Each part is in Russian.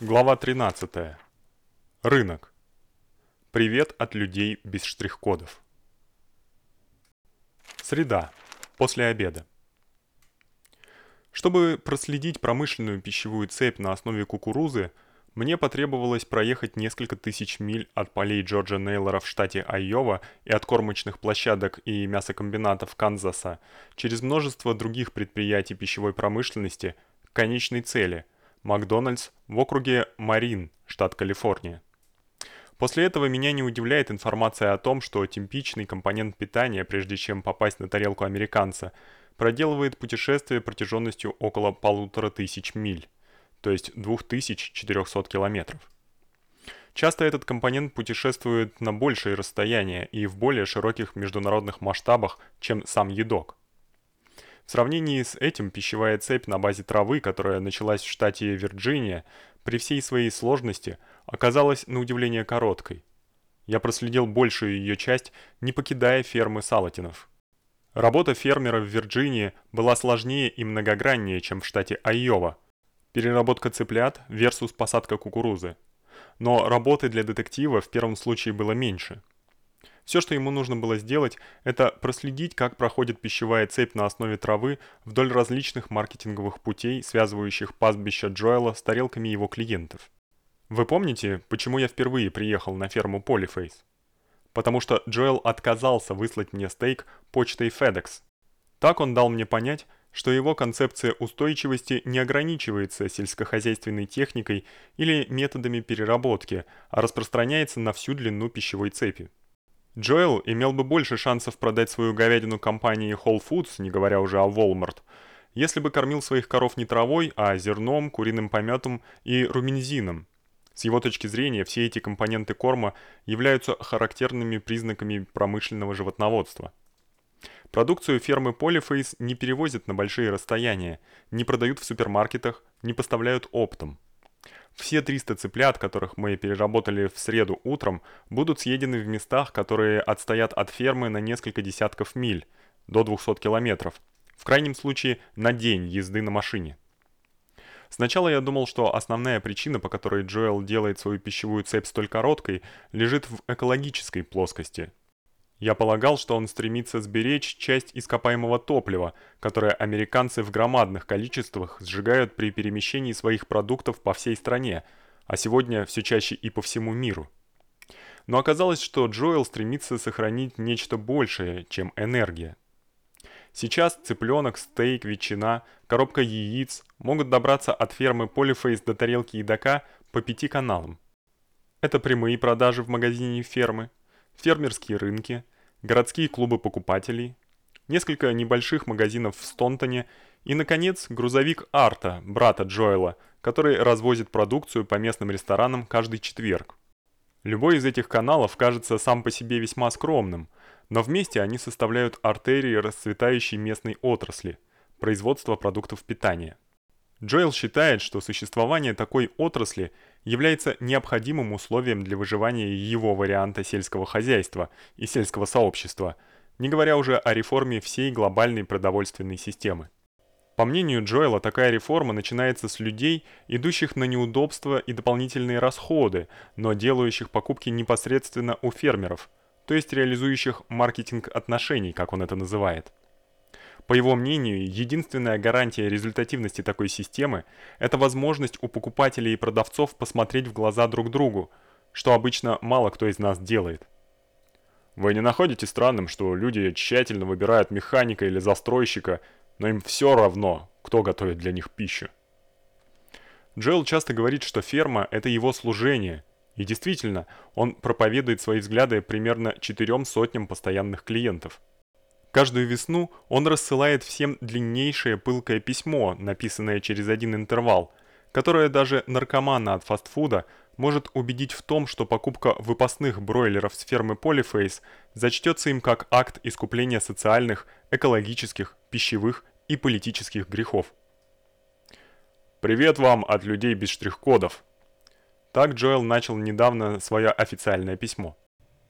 Глава 13. Рынок. Привет от людей без штрих-кодов. Среда. После обеда. Чтобы проследить промышленную пищевую цепь на основе кукурузы, мне потребовалось проехать несколько тысяч миль от полей Джорджа Нейлора в штате Айова и от кормочных площадок и мясокомбинатов Канзаса через множество других предприятий пищевой промышленности к конечной цели – Макдональдс в округе Марин, штат Калифорния. После этого меня не удивляет информация о том, что типичный компонент питания, прежде чем попасть на тарелку американца, проделывает путешествие протяженностью около полутора тысяч миль, то есть 2400 километров. Часто этот компонент путешествует на большие расстояния и в более широких международных масштабах, чем сам едок. В сравнении с этим пищевая цепь на базе травы, которая началась в штате Вирджиния, при всей своей сложности оказалась на удивление короткой. Я проследил большую ее часть, не покидая фермы Салатинов. Работа фермера в Вирджинии была сложнее и многограннее, чем в штате Айова. Переработка цыплят versus посадка кукурузы. Но работы для детектива в первом случае было меньше. Все, что ему нужно было сделать, это проследить, как проходит пищевая цепь на основе травы вдоль различных маркетинговых путей, связывающих пастбище Джоэла с тарелками его клиентов. Вы помните, почему я впервые приехал на ферму Polyface? Потому что Джоэл отказался выслать мне стейк почтой FedEx. Так он дал мне понять, что его концепция устойчивости не ограничивается сельскохозяйственной техникой или методами переработки, а распространяется на всю длину пищевой цепи. Джоэл имел бы больше шансов продать свою говядину компании Whole Foods, не говоря уже о Walmart, если бы кормил своих коров не травой, а зерном, куриным помётом и руминзином. С его точки зрения, все эти компоненты корма являются характерными признаками промышленного животноводства. Продукцию фермы Polyface не перевозят на большие расстояния, не продают в супермаркетах, не поставляют оптом. Все 300 цыплят, которых мы переработали в среду утром, будут съедены в местах, которые отстоят от фермы на несколько десятков миль, до 200 километров. В крайнем случае, на день езды на машине. Сначала я думал, что основная причина, по которой Джоэл делает свою пищевую цепь столь короткой, лежит в экологической плоскости. Я полагал, что он стремится сберечь часть ископаемого топлива, которое американцы в громадных количествах сжигают при перемещении своих продуктов по всей стране, а сегодня все чаще и по всему миру. Но оказалось, что Джоэл стремится сохранить нечто большее, чем энергия. Сейчас цыпленок, стейк, ветчина, коробка яиц могут добраться от фермы Polyface до тарелки едока по пяти каналам. Это прямые продажи в магазине фермы, фермерские рынки, городские клубы покупателей, несколько небольших магазинов в Стонтоне и наконец грузовик Арта, брата Джоэла, который развозит продукцию по местным ресторанам каждый четверг. Любой из этих каналов кажется сам по себе весьма скромным, но вместе они составляют артерии расцветающей местной отрасли производства продуктов питания. Джоэл считает, что существование такой отрасли является необходимым условием для выживания его варианта сельского хозяйства и сельского сообщества, не говоря уже о реформе всей глобальной продовольственной системы. По мнению Джоэла, такая реформа начинается с людей, идущих на неудобства и дополнительные расходы, но делающих покупки непосредственно у фермеров, то есть реализующих маркетинг отношений, как он это называет. По его мнению, единственная гарантия результативности такой системы это возможность у покупателей и продавцов посмотреть в глаза друг другу, что обычно мало кто из нас делает. Вы не находите странным, что люди тщательно выбирают механика или застройщика, но им все равно, кто готовит для них пищу? Джоэл часто говорит, что ферма это его служение. И действительно, он проповедует свои взгляды примерно четырем сотням постоянных клиентов. Каждую весну он рассылает всем длиннейшее пылкое письмо, написанное через один интервал, которое даже наркомана от фастфуда может убедить в том, что покупка выпасных бройлеров с фермы Polyface зачтется им как акт искупления социальных, экологических, пищевых и политических грехов. Привет вам от людей без штрих-кодов. Так Джоэл начал недавно свое официальное письмо.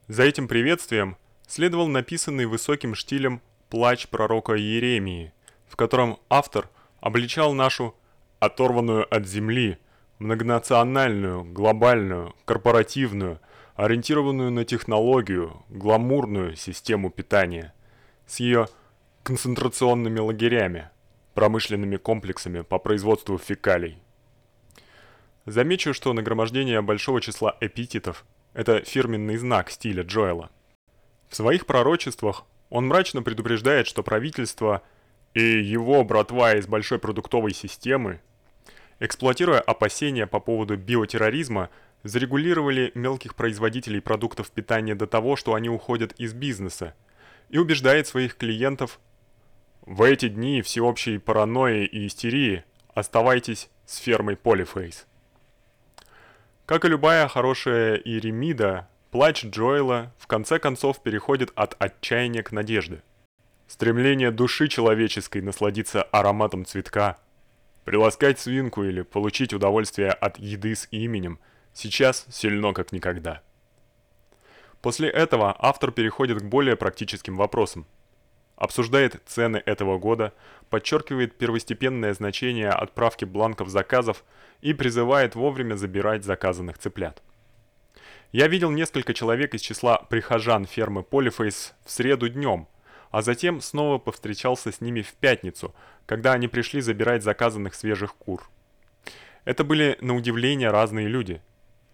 За этим приветствием следовал написанный высоким штилем плач пророка Иеремии, в котором автор обличал нашу оторванную от земли, многонациональную, глобальную, корпоративную, ориентированную на технологию, гламурную систему питания с ее концентрационными лагерями, промышленными комплексами по производству фекалий. Замечу, что нагромождение большого числа эпитетов это фирменный знак стиля Джоэла. В своих пророчествах он мрачно предупреждает, что правительство и его братва из большой продуктовой системы, эксплуатируя опасения по поводу биотерроризма, зарегулировали мелких производителей продуктов питания до того, что они уходят из бизнеса, и убеждает своих клиентов в эти дни всеобщей паранойи и истерии оставайтесь с фермой Polyface. Как и любая хорошая Иеремида, плач Джоэла в конце концов переходит от отчаяния к надежде. Стремление души человеческой насладиться ароматом цветка, приласкать свинку или получить удовольствие от еды с именем сейчас сильно как никогда. После этого автор переходит к более практическим вопросам. Обсуждает цены этого года, подчеркивает первостепенное значение отправки бланков заказов и призывает вовремя забирать заказанных цыплят. Я видел несколько человек из числа прихожан фермы Polyface в среду днем, а затем снова повстречался с ними в пятницу, когда они пришли забирать заказанных свежих кур. Это были на удивление разные люди.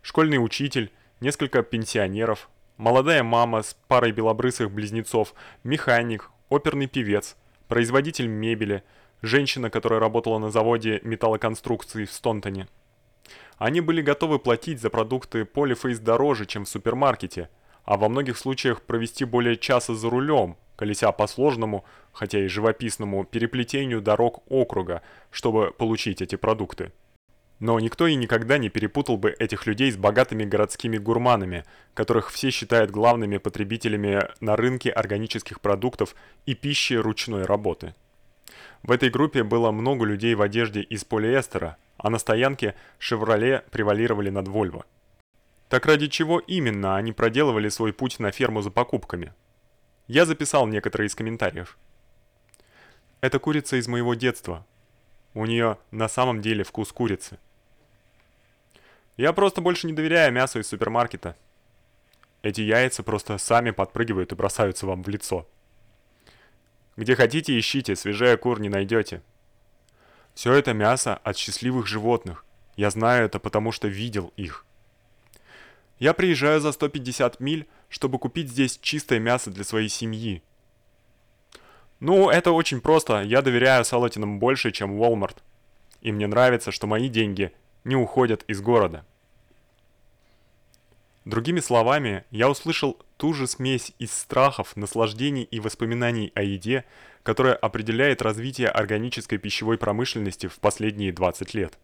Школьный учитель, несколько пенсионеров, молодая мама с парой белобрысых близнецов, механик, оперный певец, производитель мебели, женщина, которая работала на заводе металлоконструкций в Стонтоне. Они были готовы платить за продукты Polyface дороже, чем в супермаркете, а во многих случаях провести более часа за рулем, колеся по сложному, хотя и живописному переплетению дорог округа, чтобы получить эти продукты. Но никто и никогда не перепутал бы этих людей с богатыми городскими гурманами, которых все считают главными потребителями на рынке органических продуктов и пищи ручной работы. В этой группе было много людей в одежде из полиэстера, а на стоянке Chevrolet превалировали над Volvo. Так ради чего именно они проделывали свой путь на ферму за покупками? Я записал некоторые из комментариев. Это курица из моего детства. У нее на самом деле вкус курицы. Я просто больше не доверяю мясу из супермаркета. Эти яйца просто сами подпрыгивают и бросаются вам в лицо. Где хотите, ищите, свежее кур не найдете. Все это мясо от счастливых животных. Я знаю это, потому что видел их. Я приезжаю за 150 миль, чтобы купить здесь чистое мясо для своей семьи. Ну, это очень просто. Я доверяю Салатинам больше, чем Walmart. И мне нравится, что мои деньги не уходят из города. Другими словами, я услышал ту же смесь из страхов, наслаждений и воспоминаний о еде, которая определяет развитие органической пищевой промышленности в последние 20 лет.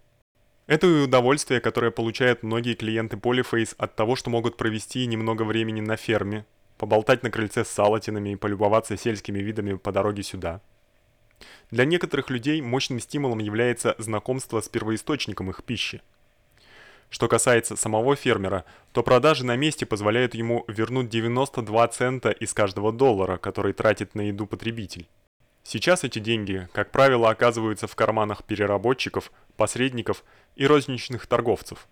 Это и удовольствие, которое получают многие клиенты Polyface от того, что могут провести немного времени на ферме, поболтать на крыльце с салатинами и полюбоваться сельскими видами по дороге сюда. Для некоторых людей мощным стимулом является знакомство с первоисточником их пищи. Что касается самого фермера, то продажи на месте позволяют ему вернуть 92 цента из каждого доллара, который тратит на еду потребитель. Сейчас эти деньги, как правило, оказываются в карманах переработчиков, посредников и розничных торговцев.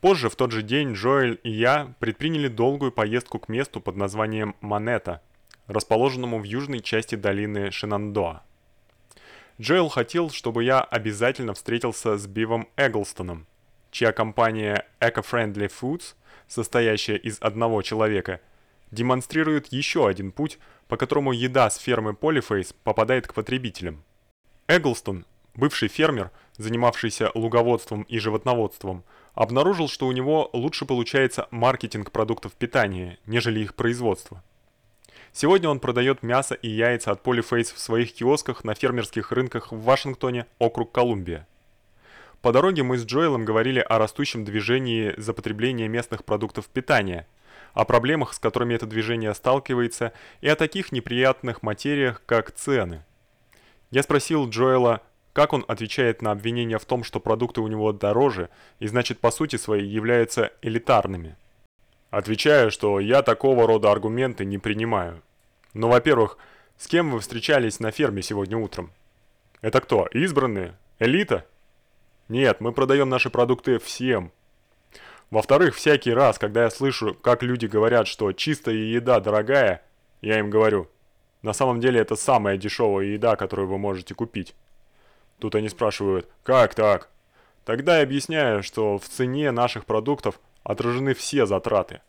Позже в тот же день Джоэль и я предприняли долгую поездку к месту под названием Монета, расположенному в южной части долины Шинандоа. Джоэл хотел, чтобы я обязательно встретился с Бивом Эглстоном, чья компания Eco-Friendly Foods, состоящая из одного человека, демонстрирует еще один путь, по которому еда с фермы Polyface попадает к потребителям. Эглстон, бывший фермер, занимавшийся луговодством и животноводством, обнаружил, что у него лучше получается маркетинг продуктов питания, нежели их производство. Сегодня он продает мясо и яйца от Polyface в своих киосках на фермерских рынках в Вашингтоне, округ Колумбия. По дороге мы с Джоэлом говорили о растущем движении за потребление местных продуктов питания, о проблемах, с которыми это движение сталкивается, и о таких неприятных материях, как цены. Я спросил Джоэла, как он отвечает на обвинения в том, что продукты у него дороже и значит по сути своей являются элитарными. Отвечаю, что я такого рода аргументы не принимаю. Но, во-первых, с кем вы встречались на ферме сегодня утром? Это кто, избранные? Элита? Нет, мы продаем наши продукты всем. Во-вторых, всякий раз, когда я слышу, как люди говорят, что чистая еда дорогая, я им говорю, на самом деле это самая дешевая еда, которую вы можете купить. Тут они спрашивают, как так? Тогда я объясняю, что в цене наших продуктов отражены все затраты.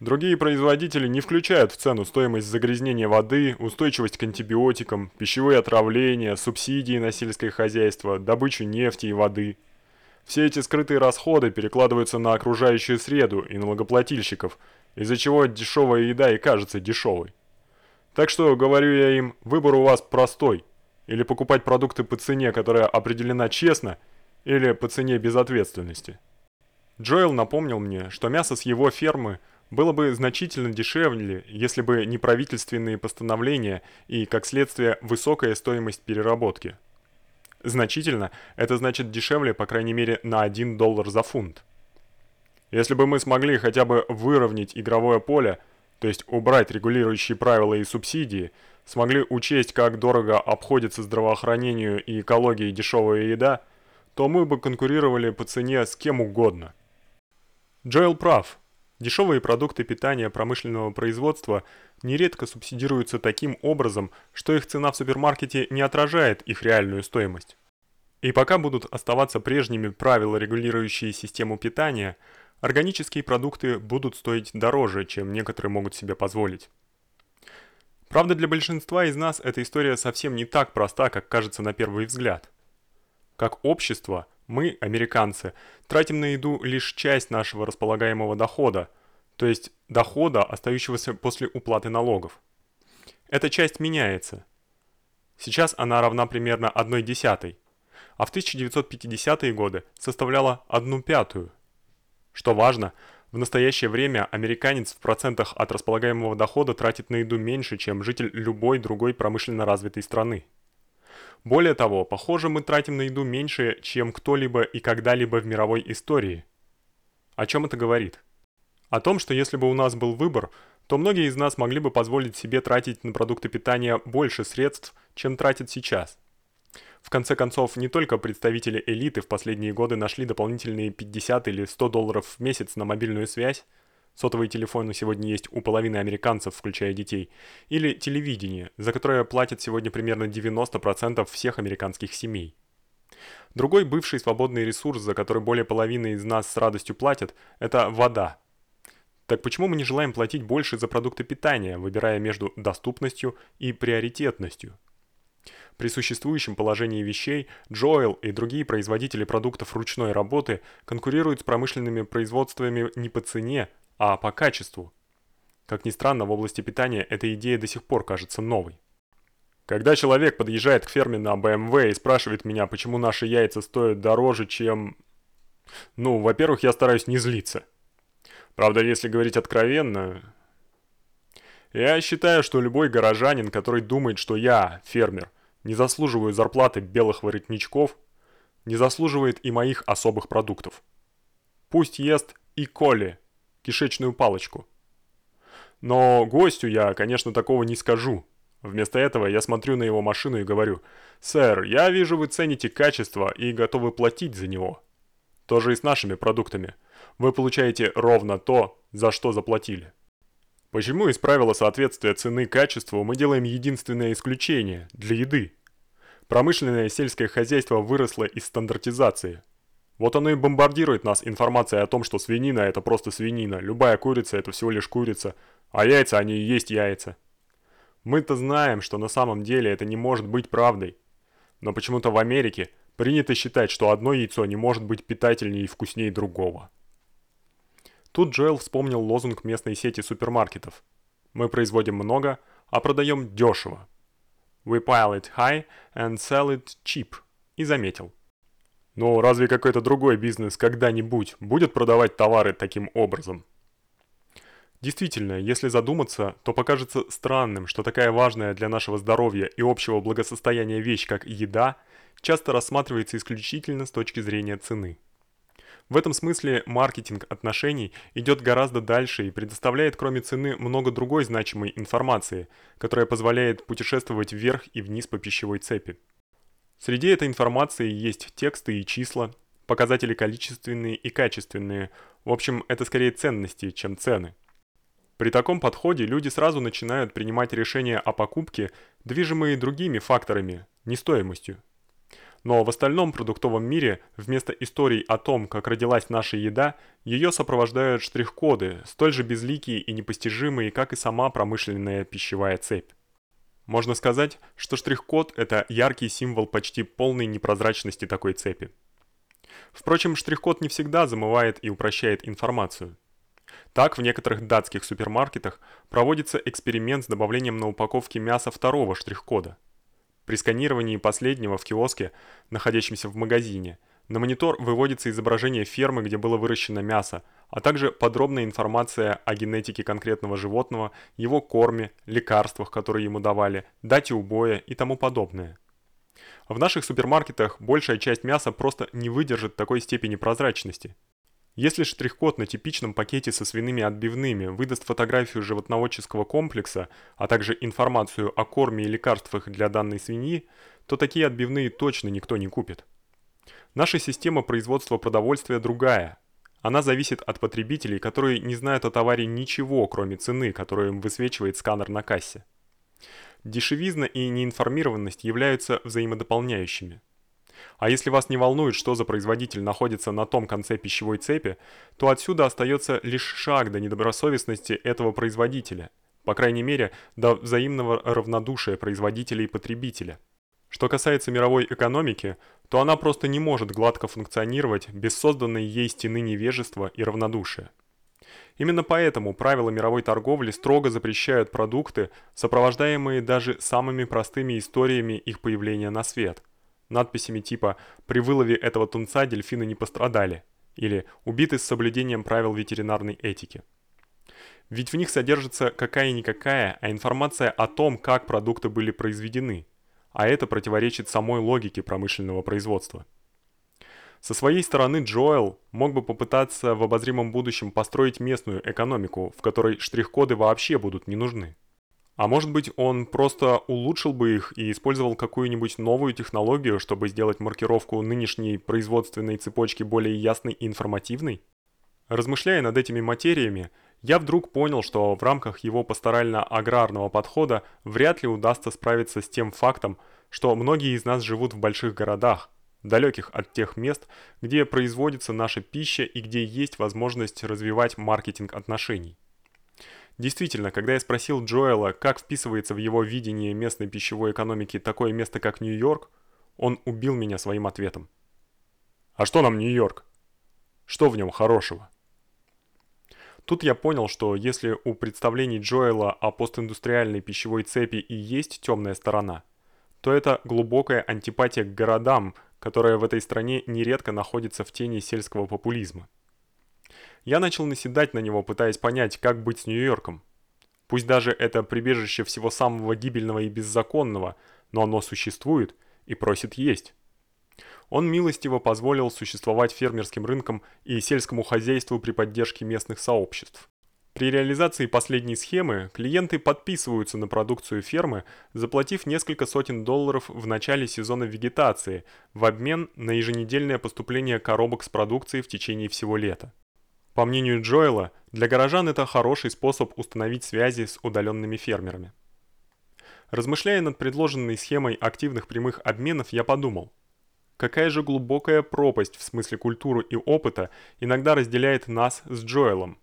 Другие производители не включают в цену стоимость загрязнения воды, устойчивость к антибиотикам, пищевые отравления, субсидии на сельское хозяйство, добычу нефти и воды. Все эти скрытые расходы перекладываются на окружающую среду и налогоплательщиков, из-за чего дешевая еда и кажется дешевой. Так что, говорю я им, выбор у вас простой. Или покупать продукты по цене, которая определена честно, или по цене безответственности. Джоэл напомнил мне, что мясо с его фермы – было бы значительно дешевле, если бы не правительственные постановления и, как следствие, высокая стоимость переработки. Значительно это значит дешевле, по крайней мере, на 1 доллар за фунт. Если бы мы смогли хотя бы выровнять игровое поле, то есть убрать регулирующие правила и субсидии, смогли учесть, как дорого обходится здравоохранению и экологии дешевая еда, то мы бы конкурировали по цене с кем угодно. Джоэл прав. Дешевые продукты питания промышленного производства нередко субсидируются таким образом, что их цена в супермаркете не отражает их реальную стоимость. И пока будут оставаться прежними правила, регулирующие систему питания, органические продукты будут стоить дороже, чем некоторые могут себе позволить. Правда, для большинства из нас эта история совсем не так проста, как кажется на первый взгляд. Как общество – мы, американцы, тратим на еду лишь часть нашего располагаемого дохода, то есть дохода, остающегося после уплаты налогов. Эта часть меняется. Сейчас она равна примерно 1 десятой, а в 1950-е годы составляла 1 пятую. Что важно, в настоящее время американец в процентах от располагаемого дохода тратит на еду меньше, чем житель любой другой промышленно развитой страны. Более того, похоже, мы тратим на еду меньше, чем кто-либо и когда-либо в мировой истории. О чем это говорит? О том, что если бы у нас был выбор, то многие из нас могли бы позволить себе тратить на продукты питания больше средств, чем тратят сейчас. В конце концов, не только представители элиты в последние годы нашли дополнительные 50 или 100 долларов в месяц на мобильную связь, Сотовые телефоны сегодня есть у половины американцев, включая детей. Или телевидение, за которое платят сегодня примерно 90% всех американских семей. Другой бывший свободный ресурс, за который более половины из нас с радостью платят, это вода. Так почему мы не желаем платить больше за продукты питания, выбирая между доступностью и приоритетностью? При существующем положении вещей Джоэл и другие производители продуктов ручной работы конкурируют с промышленными производствами не по цене, а по качеству. Как ни странно, в области питания эта идея до сих пор кажется новой. Когда человек подъезжает к ферме на BMW и спрашивает меня, почему наши яйца стоят дороже, чем... Ну, во-первых, я стараюсь не злиться. Правда, если говорить откровенно... Я считаю, что любой горожанин, который думает, что я, фермер, не заслуживаю зарплаты белых воротничков, не заслуживает и моих особых продуктов. Пусть ест и коли, кишечную палочку. Но гостю я, конечно, такого не скажу. Вместо этого я смотрю на его машину и говорю, «Сэр, я вижу, вы цените качество и готовы платить за него». То же и с нашими продуктами. Вы получаете ровно то, за что заплатили. Почему из правила соответствия цены качеству мы делаем единственное исключение – для еды? Промышленное сельское хозяйство выросло из стандартизации – вот оно и бомбардирует нас информацией о том, что свинина это просто свинина, любая курица это всего лишь курица, а яйца они и есть яйца. Мы-то знаем, что на самом деле это не может быть правдой. Но почему-то в Америке принято считать, что одно яйцо не может быть питательнее и вкуснее другого. Тут Джоэл вспомнил лозунг местной сети супермаркетов. Мы производим много, а продаем дешево. We pile it high and sell it cheap. И заметил – но разве какой-то другой бизнес когда-нибудь будет продавать товары таким образом? Действительно, если задуматься, то покажется странным, что такая важная для нашего здоровья и общего благосостояния вещь, как еда, часто рассматривается исключительно с точки зрения цены. В этом смысле маркетинг отношений идет гораздо дальше и предоставляет кроме цены много другой значимой информации, которая позволяет путешествовать вверх и вниз по пищевой цепи. Среди этой информации есть тексты и числа, показатели количественные и качественные. В общем, это скорее ценности, чем цены. При таком подходе люди сразу начинают принимать решения о покупке, движимые другими факторами, не стоимостью. Но в остальном продуктовом мире вместо историй о том, как родилась наша еда, её сопровождают штрих-коды, столь же безликие и непостижимые, как и сама промышленная пищевая цепь. Можно сказать, что штрих-код это яркий символ почти полной непрозрачности такой цепи. Впрочем, штрих-код не всегда замывает и упрощает информацию. Так, в некоторых датских супермаркетах проводится эксперимент с добавлением на упаковке мяса второго штрих-кода. При сканировании последнего в киоске, находящемся в магазине, на монитор выводится изображение фермы, где было выращено мясо, а также подробная информация о генетике конкретного животного, его корме, лекарствах, которые ему давали, дате убоя и тому подобное. В наших супермаркетах большая часть мяса просто не выдержит такой степени прозрачности. Если штрих-код на типичном пакете со свиными отбивными выдаст фотографию животноводческого комплекса, а также информацию о корме и лекарствах для данной свиньи, то такие отбивные точно никто не купит. Наша система производства продовольствия другая. Она зависит от потребителей, которые не знают о товаре ничего, кроме цены, которую им высвечивает сканер на кассе. Дешевизна и неинформированность являются взаимодополняющими. А если вас не волнует, что за производитель находится на том конце пищевой цепи, то отсюда остается лишь шаг до недобросовестности этого производителя, по крайней мере, до взаимного равнодушия производителя и потребителя. Что касается мировой экономики, то она просто не может гладко функционировать без созданной ей стены невежества и равнодушия. Именно поэтому правила мировой торговли строго запрещают продукты, сопровождаемые даже самыми простыми историями их появления на свет – надписями типа «При вылове этого тунца дельфины не пострадали» или «Убиты с соблюдением правил ветеринарной этики». Ведь в них содержится какая-никакая, а информация о том, как продукты были произведены, а это противоречит самой логике промышленного производства. Со своей стороны Джоэл мог бы попытаться в обозримом будущем построить местную экономику, в которой штрих-коды вообще будут не нужны. А может быть, он просто улучшил бы их и использовал какую-нибудь новую технологию, чтобы сделать маркировку нынешней производственной цепочки более ясной и информативной? Размышляя над этими материями, я вдруг понял, что в рамках его пасторально-аграрного подхода вряд ли удастся справиться с тем фактом, что многие из нас живут в больших городах, далеких от тех мест, где производится наша пища и где есть возможность развивать маркетинг отношений. Действительно, когда я спросил Джоэла, как вписывается в его видение местной пищевой экономики такое место, как Нью-Йорк, он убил меня своим ответом. А что нам Нью-Йорк? Что в нем хорошего? Тут я понял, что если у представлений Джоэла о постиндустриальной пищевой цепи и есть темная сторона, то это глубокая антипатия к городам, которая в этой стране нередко находится в тени сельского популизма. Я начал наседать на него, пытаясь понять, как быть с Нью-Йорком. Пусть даже это прибежище всего самого гибельного и беззаконного, но оно существует и просит есть. Он милостиво позволил существовать фермерским рынкам и сельскому хозяйству при поддержке местных сообществ. При реализации последней схемы клиенты подписываются на продукцию фермы, заплатив несколько сотен долларов в начале сезона вегетации в обмен на еженедельное поступление коробок с продукцией в течение всего лета. По мнению Джоэла, для горожан это хороший способ установить связи с удаленными фермерами. Размышляя над предложенной схемой активных прямых обменов, я подумал: какая же глубокая пропасть в смысле культуры и опыта иногда разделяет нас с Джоэлом.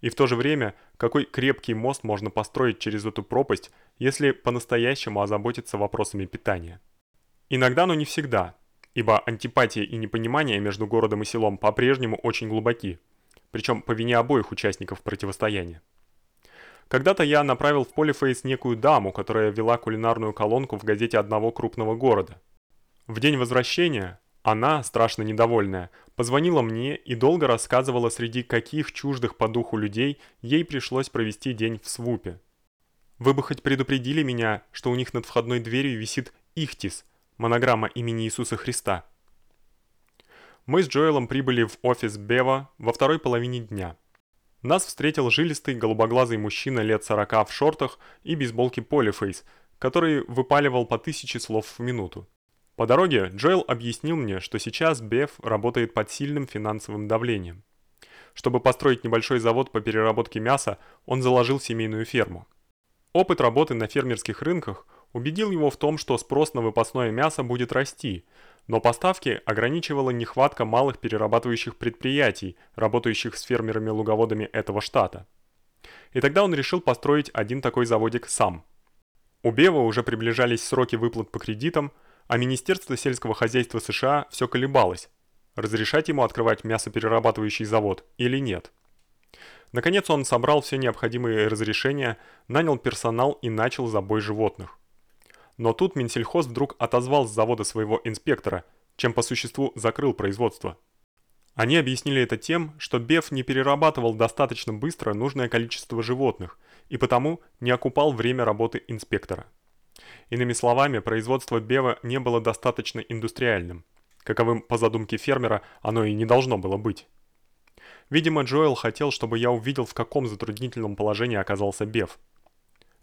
И в то же время, какой крепкий мост можно построить через эту пропасть, если по-настоящему озаботиться вопросами питания. Иногда, но не всегда, ибо антипатия и непонимание между городом и селом по-прежнему очень глубоки причем по вине обоих участников противостояния. Когда-то я направил в Полифейс некую даму, которая вела кулинарную колонку в газете одного крупного города. В день возвращения она, страшно недовольная, позвонила мне и долго рассказывала, среди каких чуждых по духу людей ей пришлось провести день в Свупе. Вы бы хоть предупредили меня, что у них над входной дверью висит Ихтис, монограмма имени Иисуса Христа. Мы с Джоэлом прибыли в офис Бева во второй половине дня. Нас встретил жилистый голубоглазый мужчина лет 40 в шортах и бейсболке Polyface, который выпаливал по тысяче слов в минуту. По дороге Джоэл объяснил мне, что сейчас Беф работает под сильным финансовым давлением. Чтобы построить небольшой завод по переработке мяса, он заложил семейную ферму. Опыт работы на фермерских рынках убедил его в том, что спрос на выпасное мясо будет расти, но поставки ограничивала нехватка малых перерабатывающих предприятий, работающих с фермерами-луговодами этого штата. И тогда он решил построить один такой заводик сам. У Бева уже приближались сроки выплат по кредитам, а Министерство сельского хозяйства США все колебалось, разрешать ему открывать мясоперерабатывающий завод или нет. Наконец он собрал все необходимые разрешения, нанял персонал и начал забой животных. Но тут Минсельхоз вдруг отозвал с завода своего инспектора, чем по существу закрыл производство. Они объяснили это тем, что Беф не перерабатывал достаточно быстро нужное количество животных и потому не окупал время работы инспектора. Иными словами, производство Бева не было достаточно индустриальным. Каковым по задумке фермера оно и не должно было быть. Видимо, Джоэл хотел, чтобы я увидел, в каком затруднительном положении оказался Бев.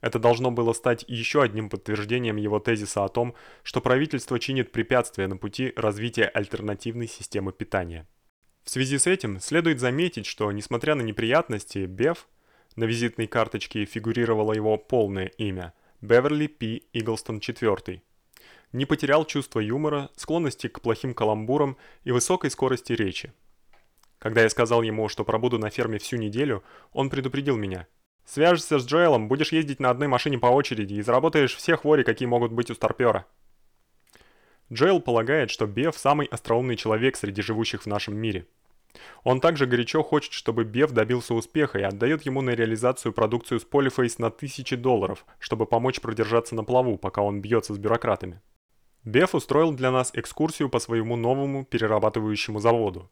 Это должно было стать еще одним подтверждением его тезиса о том, что правительство чинит препятствия на пути развития альтернативной системы питания. В связи с этим следует заметить, что несмотря на неприятности, Бев на визитной карточке фигурировало его полное имя Беверли П. Иглстон IV. Не потерял чувство юмора, склонности к плохим каламбурам и высокой скорости речи. Когда я сказал ему, что пробуду на ферме всю неделю, он предупредил меня. «Свяжешься с Джоэлом, будешь ездить на одной машине по очереди и заработаешь все хвори, какие могут быть у старпёра». Джоэл полагает, что Беф самый остроумный человек среди живущих в нашем мире. Он также горячо хочет, чтобы Беф добился успеха и отдает ему на реализацию продукцию с Polyface на тысячи долларов, чтобы помочь продержаться на плаву, пока он бьется с бюрократами. Беф устроил для нас экскурсию по своему новому перерабатывающему заводу.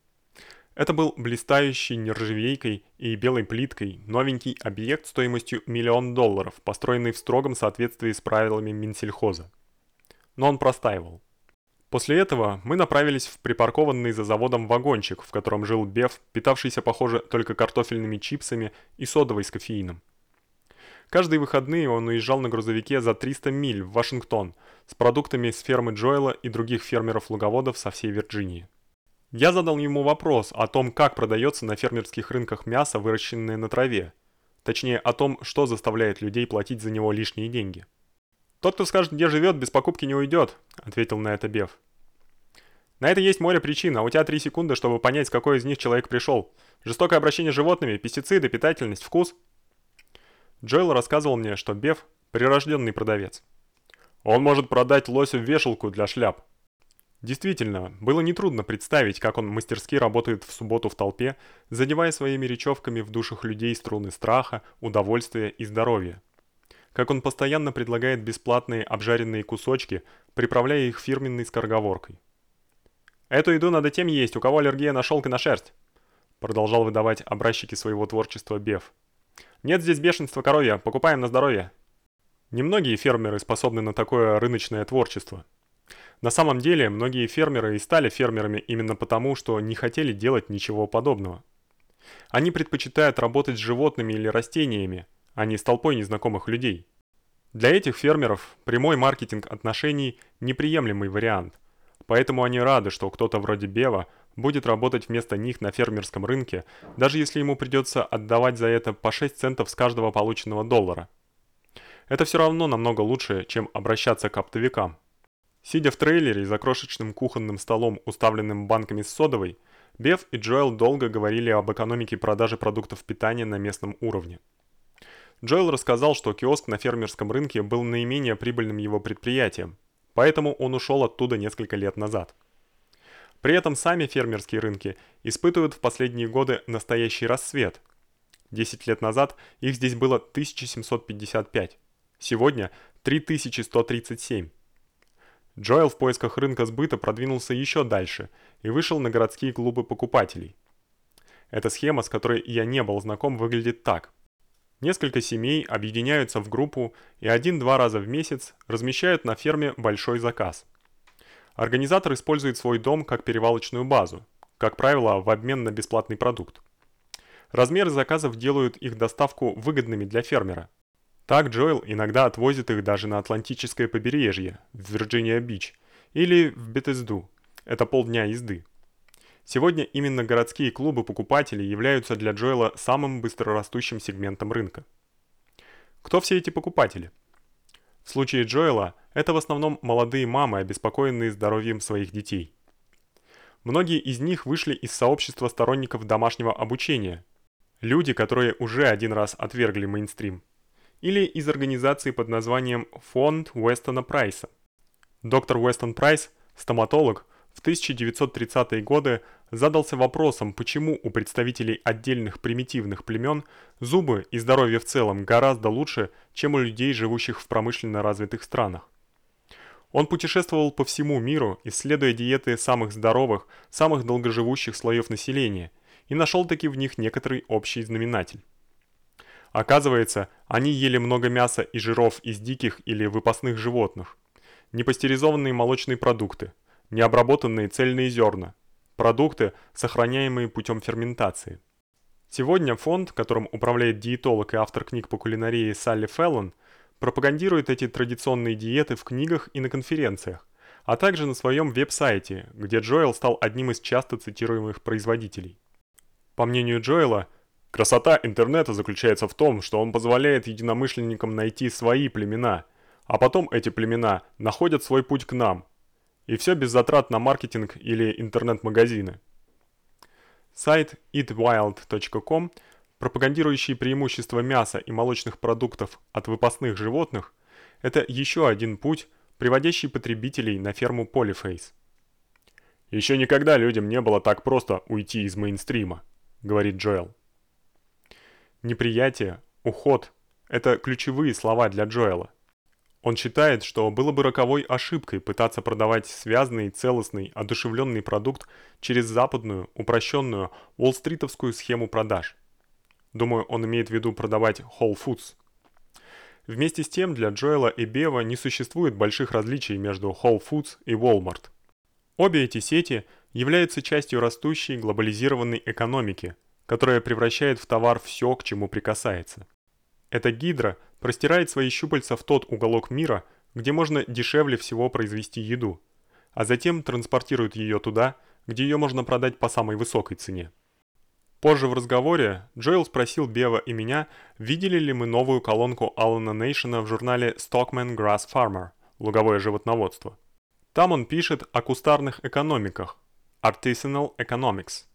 Это был блистающий нержавейкой и белой плиткой новенький объект стоимостью миллион долларов, построенный в строгом соответствии с правилами Минсельхоза. Но он простаивал. После этого мы направились в припаркованный за заводом вагончик, в котором жил Беф, питавшийся, похоже, только картофельными чипсами и содовой с кофеином. Каждые выходные он уезжал на грузовике за 300 миль в Вашингтон с продуктами с фермы Джоэла и других фермеров-луговодов со всей Вирджинии. Я задал ему вопрос о том, как продается на фермерских рынках мясо, выращенное на траве. Точнее, о том, что заставляет людей платить за него лишние деньги. «Тот, кто скажет, где живет, без покупки не уйдет», — ответил на это Беф. «На это есть море причин, а у тебя три секунды, чтобы понять, с какой из них человек пришел. Жестокое обращение с животными, пестициды, питательность, вкус». Джоэл рассказывал мне, что Беф — прирожденный продавец. Он может продать лосю вешалку для шляп, Действительно, было нетрудно представить, как он мастерски работает в субботу в толпе, задевая своими речевками в душах людей струны страха, удовольствия и здоровья. Как он постоянно предлагает бесплатные обжаренные кусочки, приправляя их фирменной скороговоркой. «Эту еду надо тем есть, у кого аллергия на шелк и на шерсть», продолжал выдавать образчики своего творчества Беф. «Нет здесь бешенства коровья, покупаем на здоровье». Немногие фермеры способны на такое рыночное творчество. На самом деле, многие фермеры и стали фермерами именно потому, что не хотели делать ничего подобного. Они предпочитают работать с животными или растениями, а не с толпой незнакомых людей. Для этих фермеров прямой маркетинг отношений неприемлемый вариант. Поэтому они рады, что кто-то вроде Бева будет работать вместо них на фермерском рынке, даже если ему придется отдавать за это по 6 центов с каждого полученного доллара. Это все равно намного лучше, чем обращаться к оптовикам. Сидя в трейлере за крошечным кухонным столом, уставленным банками с содовой, Беф и Джоэл долго говорили об экономике продажи продуктов питания на местном уровне. Джоэл рассказал, что киоск на фермерском рынке был наименее прибыльным его предприятием, поэтому он ушел оттуда несколько лет назад. При этом сами фермерские рынки испытывают в последние годы настоящий расцвет. 10 лет назад их здесь было 1755, сегодня 3137. Джоэл в поисках рынка сбыта продвинулся еще дальше и вышел на городские клубы покупателей. Эта схема, с которой я не был знаком, выглядит так. Несколько семей объединяются в группу и один-два раза в месяц размещают на ферме большой заказ. Организатор использует свой дом как перевалочную базу, как правило, в обмен на бесплатный продукт. Размеры заказов делают их доставку выгодными для фермера. Так Джоэл иногда отвозит их даже на Атлантическое побережье, в Вирджиния-Бич, или в Бетезду. Это полдня езды. Сегодня именно городские клубы покупателей являются для Джоэла самым быстрорастущим сегментом рынка. Кто все эти покупатели? В случае Джоэла это в основном молодые мамы, обеспокоенные здоровьем своих детей. Многие из них вышли из сообщества сторонников домашнего обучения. Люди, которые уже один раз отвергли мейнстрим. Или из организации под названием Фонд Уэстона Прайса. Доктор Уэстон Прайс, стоматолог, в 1930-е годы задался вопросом, почему у представителей отдельных примитивных племён зубы и здоровье в целом гораздо лучше, чем у людей, живущих в промышленно развитых странах. Он путешествовал по всему миру, исследуя диеты самых здоровых, самых долгоживущих слоёв населения, и нашёл таки в них некоторый общий знаменатель. Оказывается, они ели много мяса и жиров из диких или выпасных животных, непастеризованные молочные продукты, необработанные цельные зерна, продукты, сохраняемые путем ферментации. Сегодня фонд, которым управляет диетолог и автор книг по кулинарии Салли Феллон, пропагандирует эти традиционные диеты в книгах и на конференциях, а также на своем веб-сайте, где Джоэл стал одним из часто цитируемых производителей. По мнению Джоэла, красота интернета заключается в том, что он позволяет единомышленникам найти свои племена, а потом эти племена находят свой путь к нам – и все без затрат на маркетинг или интернет-магазины. Сайт eatwild.com, пропагандирующий преимущества мяса и молочных продуктов от выпасных животных, это еще один путь, приводящий потребителей на ферму Polyface. Еще никогда людям не было так просто уйти из мейнстрима, говорит Джоэл. Неприятие, уход это ключевые слова для Джоэла. Он считает, что было бы роковой ошибкой пытаться продавать связанный, целостный, одушевленный продукт через западную, упрощенную, уолл-стритовскую схему продаж. Думаю, он имеет в виду продавать Whole Foods. Вместе с тем, для Джоэла и Бева не существует больших различий между Whole Foods и Walmart. Обе эти сети являются частью растущей глобализированной экономики, которая превращает в товар все, к чему прикасается. Эта гидра простирает свои щупальца в тот уголок мира, где можно дешевле всего произвести еду, а затем транспортирует её туда, где её можно продать по самой высокой цене. Позже в разговоре Джоэл спросил Бева и меня, видели ли мы новую колонку Алана Нейшена в журнале Stockman Grass Farmer луговое животноводство. Там он пишет о кустарных экономиках Artisanal Economics.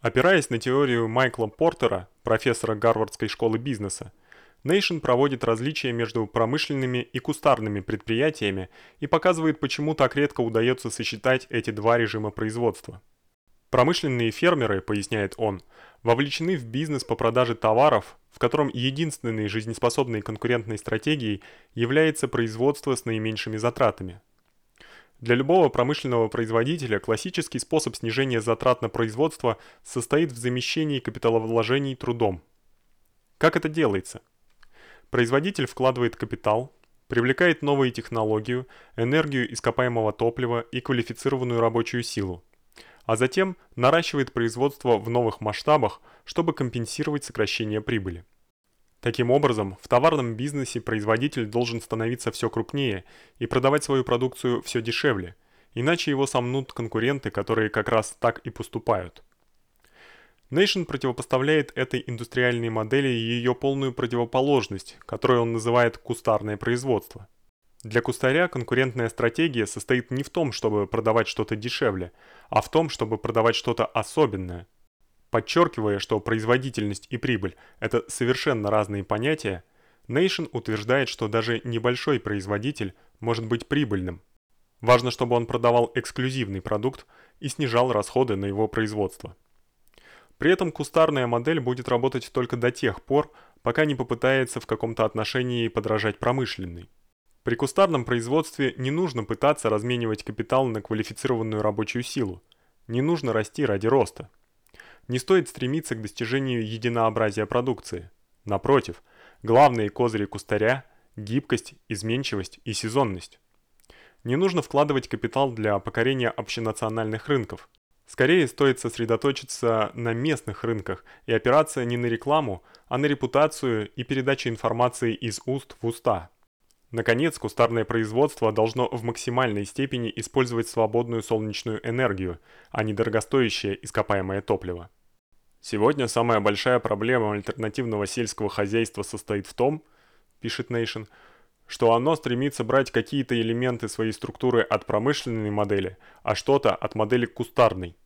Опираясь на теорию Майкла Портера, профессора Гарвардской школы бизнеса, Nation проводит различия между промышленными и кустарными предприятиями и показывает, почему так редко удается сочетать эти два режима производства. Промышленные фермеры, поясняет он, вовлечены в бизнес по продаже товаров, в котором единственной жизнеспособной конкурентной стратегией является производство с наименьшими затратами. Для любого промышленного производителя классический способ снижения затрат на производство состоит в замещении капиталовложений трудом. Как это делается? Производитель вкладывает капитал, привлекает новые технологии, энергию ископаемого топлива и квалифицированную рабочую силу, а затем наращивает производство в новых масштабах, чтобы компенсировать сокращение прибыли. Таким образом, в товарном бизнесе производитель должен становиться всё крупнее и продавать свою продукцию всё дешевле, иначе его сомнут конкуренты, которые как раз так и поступают. Nation противопоставляет этой индустриальной модели её полную противоположность, которую он называет кустарное производство. Для кустаря конкурентная стратегия состоит не в том, чтобы продавать что-то дешевле, а в том, чтобы продавать что-то особенное. Подчеркивая, что производительность и прибыль это совершенно разные понятия, Nation утверждает, что даже небольшой производитель может быть прибыльным. Важно, чтобы он продавал эксклюзивный продукт и снижал расходы на его производство. При этом кустарная модель будет работать только до тех пор, пока не попытается в каком-то отношении подражать промышленной. При кустарном производстве не нужно пытаться разменивать капитал на квалифицированную рабочую силу. Не нужно расти ради роста. Не стоит стремиться к достижению единообразия продукции. Напротив, главные козыри кустаря гибкость, изменчивость и сезонность. Не нужно вкладывать капитал для покорения общенациональных рынков. Скорее стоит сосредоточиться на местных рынках и опираться не на рекламу, а на репутацию и передачу информации из уст в уста. Наконец, кустарное производство должно в максимальной степени использовать свободную солнечную энергию, а не дорогостоящее ископаемое топливо. Сегодня самая большая проблема альтернативного сельского хозяйства состоит в том, пишет Nation, что оно стремится брать какие-то элементы своей структуры от промышленной модели, а что-то от модели кустарной.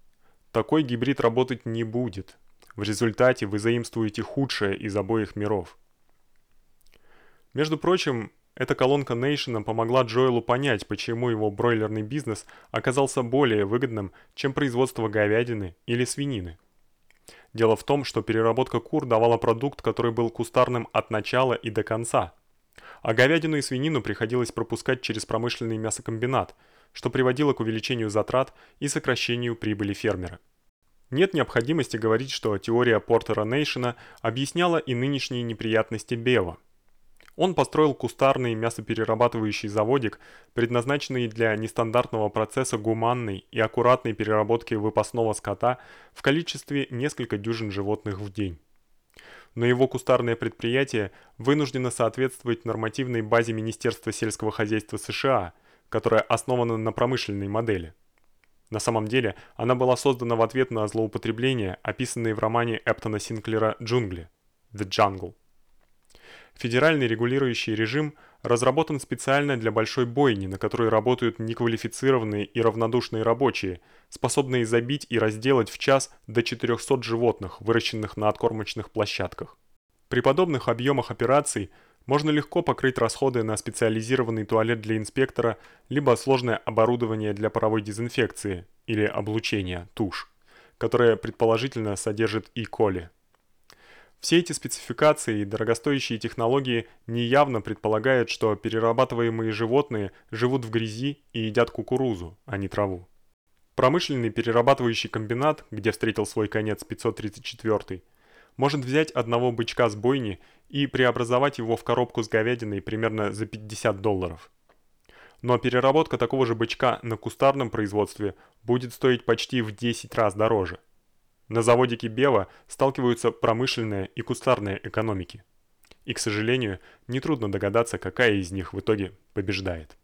Такой гибрид работать не будет. В результате вы заимствуете худшее из обоих миров. Между прочим, эта колонка Нейшена помогла Джоэлу понять, почему его бройлерный бизнес оказался более выгодным, чем производство говядины или свинины. Дело в том, что переработка кур давала продукт, который был кустарным от начала и до конца. А говядину и свинину приходилось пропускать через промышленный мясокомбинат, что приводило к увеличению затрат и сокращению прибыли фермера. Нет необходимости говорить, что теория Портера Нейшена объясняла и нынешние неприятности Бева – он построил кустарный мясоперерабатывающий заводик, предназначенный для нестандартного процесса гуманной и аккуратной переработки выпасного скота в количестве несколько дюжин животных в день. Но его кустарное предприятие вынуждено соответствовать нормативной базе Министерства сельского хозяйства США, которая основана на промышленной модели. На самом деле, она была создана в ответ на злоупотребления, описанные в романе Эптона Синклера «Джунгли» (The Jungle). Федеральный регулирующий режим разработан специально для большой бойни, на которой работают неквалифицированные и равнодушные рабочие, способные забить и разделать в час до 400 животных, выращенных на откормочных площадках. При подобных объемах операций можно легко покрыть расходы на специализированный туалет для инспектора, либо сложное оборудование для паровой дезинфекции или облучения, тушь, которое предположительно содержит И. коли. Все эти спецификации и дорогостоящие технологии неявно предполагают, что перерабатываемые животные живут в грязи и едят кукурузу, а не траву. Промышленный перерабатывающий комбинат, где встретил свой конец 534 может взять одного бычка с бойни и преобразовать его в коробку с говядиной примерно за 50 долларов. Но переработка такого же бычка на кустарном производстве будет стоить почти в 10 раз дороже. На заводе Кибева сталкиваются промышленная и кустарная экономики. И, к сожалению, нетрудно догадаться, какая из них в итоге побеждает.